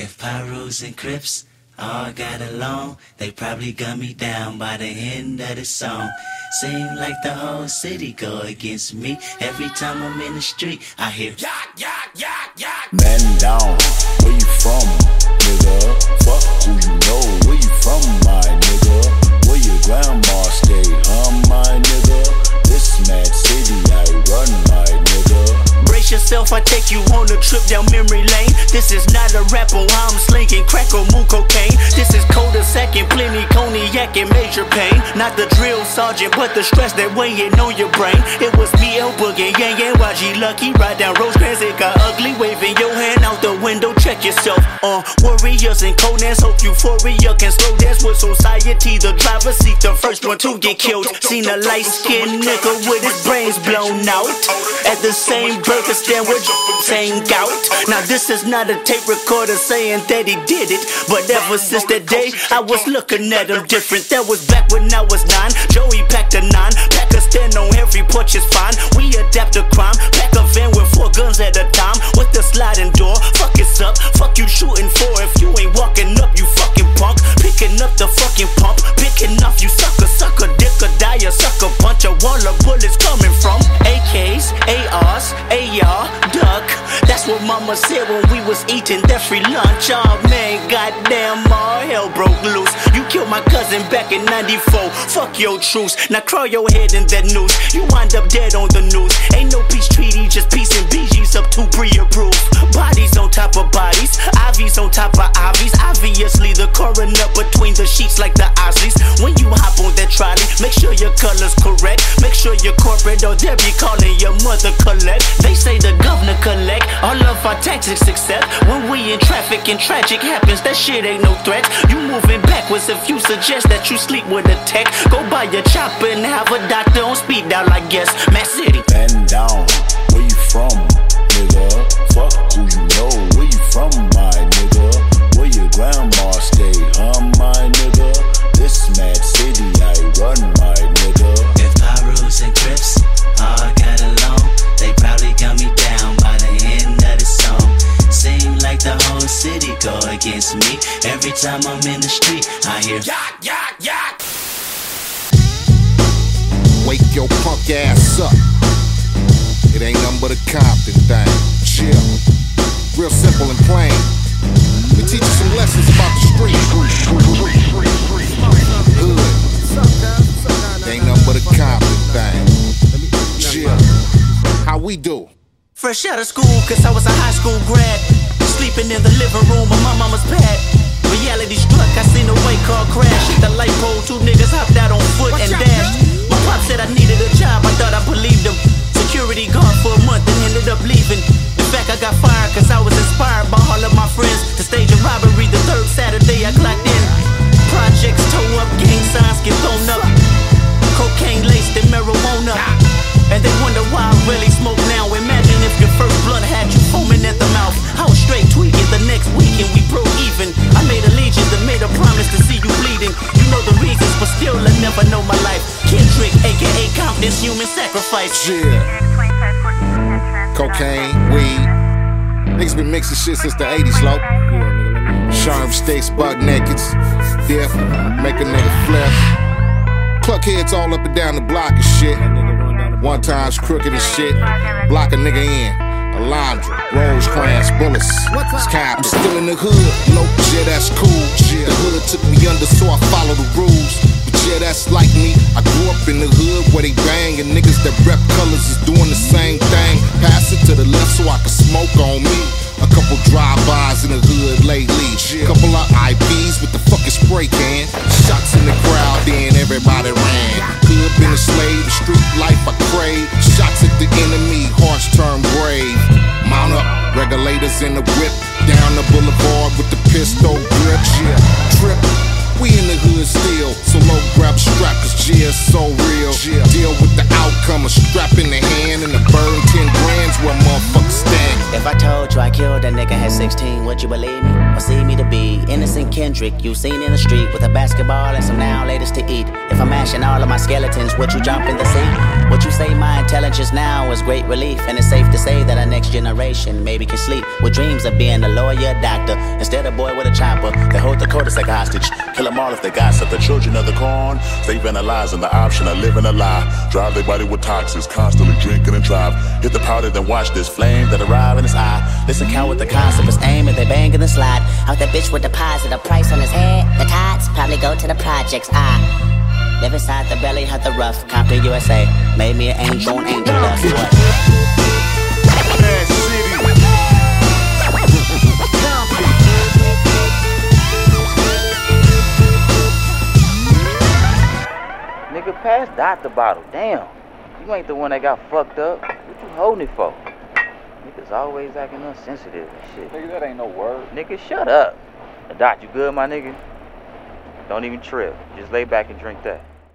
If Pyrus and Crips all got along, they probably gun me down by the end of the song. Seem like the whole city go against me. Every time I'm in the street, I hear yak, yak, yak, yak. Man down, where you from, nigga? Fuck who you know, where you from, my nigga? Where your grandma stay, huh, my Take you on a trip down memory lane. This is not a rapper, I'm slinging crack or moon cocaine. This is coda second, plenty cognac and major pain. Not the drill sergeant, but the stress that weighing on your brain. It was me, El Boogie, Yang Yang, YG Lucky. Ride down Rosecrans, it got ugly. Waving your hand out the window, check yourself. Uh, warriors and Conan's hope euphoria can slow dance with society. The driver seat, the first one to get killed. Seen a light skinned nigga with his brains blown out. At the same burger stand with same gout. Now this is not a tape recorder saying that he did it, but ever since that day I was looking at him different. That was back when I was nine. Joey packed a nine, pack a stand on every porch is fine. We adapt to crime, pack a van with four guns at a time with the sliding door. Fuck it's up, fuck you shooting for if what mama said when we was eating that free lunch. Oh man, goddamn, all hell broke loose. You killed my cousin back in 94. Fuck your truce. Now crawl your head in that noose. You wind up dead on the news. Ain't no peace treaty, just peace and BG's up to pre-approved. Bodies on top of bodies, Ivies on top of Ivies. Obviously, the coroner between the sheets like the Osleys. When you hop on that trolley, make sure your color's correct. Sure you're corporate or they'll be calling your mother collect. They say the governor collect all of our taxes except when we in traffic and tragic happens. That shit ain't no threat. You moving backwards if you suggest that you sleep with a tech. Go buy your chopper and have a doctor on speed dial, I guess. Matt City. Bend down, where you from, Every time I'm in the street, I hear yak, yak, yak. Wake your punk ass up. It ain't nothing but a Compton thing. Chill. Real simple and plain. Let me teach you some lessons about the street. Hood. Ain't nothing but a Compton thing. Chill. How we do? Fresh out of school, cause I was a high school grad. Sleeping in the living room of my mama's pad. Reality struck, I seen a white car crash. Hit the light pole, two niggas hopped out on foot and dashed. Human sacrifice. Yeah. Cocaine, weed. Niggas been mixing shit since the 80s, low. Sharp sticks, buck nakeds. Dip, make a nigga flip. Cluck heads all up and down the block and shit. One time's crooked and shit. Block a nigga in. Alondra, Rosecrans, bullets. I'm still in the hood. Nope, yeah, that's cool. The hood took me under, so I follow the rules. Yeah, that's like me. I grew up in the hood where they bang, and niggas that rep colors is doing the same thing. Pass it to the left so I can smoke on me. A couple drive-bys in the hood lately. Couple of IBs with the fucking spray can. Shots in the crowd, then everybody ran. Hood been a slave, street life I crave. Shots at the enemy, hearts turn brave. Mount up, regulators in the whip. Down the boulevard with the pistol grip. Trip. Hood still, so low grab strap, cause G is so real. Deal with the outcome, a strap in the hand and a burn I told you I killed a nigga at 16, would you believe me? Or see me to be innocent Kendrick you seen in the street with a basketball and some now latest to eat? If I'm mashing all of my skeletons, would you jump in the sea? Would you say my intelligence now is great relief? And it's safe to say that our next generation maybe can sleep with dreams of being a lawyer, doctor, instead of boy with a chopper. They hold the cul-de-sac hostage. Kill them all if they gossip. The children of the corn, lives and the option of living a lie. Drive their body with toxins, constantly drinking and drive. Hit the powder, then watch this flame that arrive in his eye. Listen, count with the concept is aim and they bang in the slide. Out that bitch with deposit, a price on his head. The tots probably go to the projects. I Live inside the belly of the rough. Compton, USA. Made me an angel on angel dust. What? Nigga, pass Dot the bottle. Damn. You ain't the one that got fucked up. What you holding it for? Niggas always acting insensitive and shit. Nigga, that ain't no word. Nigga, shut up. Dot, you good, my nigga? Don't even trip. Just lay back and drink that.